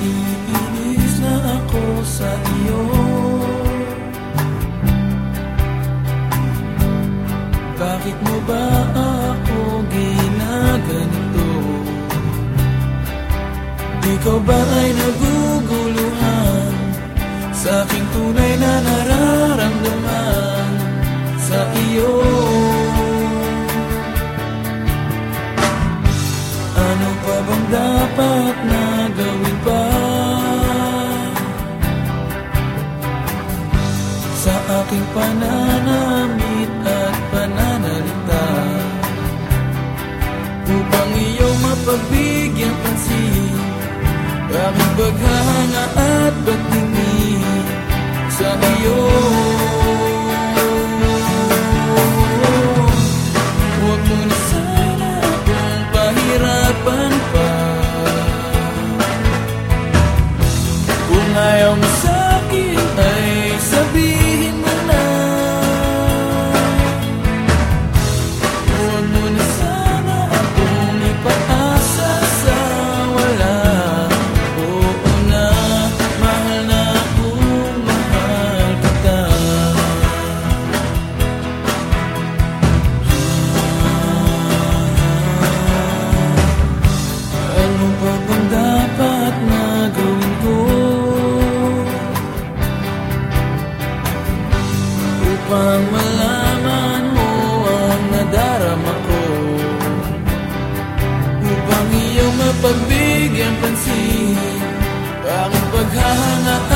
Naiinis na ako sa iyo Bakit mo ba ako ginaganito? Ikaw ba ay naguguluhan Sa aking tunay na nararamdaman Sa iyo Ano pa bang dapat na gawin pa? Aking pananamit at pananalita. Upang iyong mapagbigyan pansin Aking paghanga at pagtingin sa iyo iyong mapagbigyan pansin. At pagtingin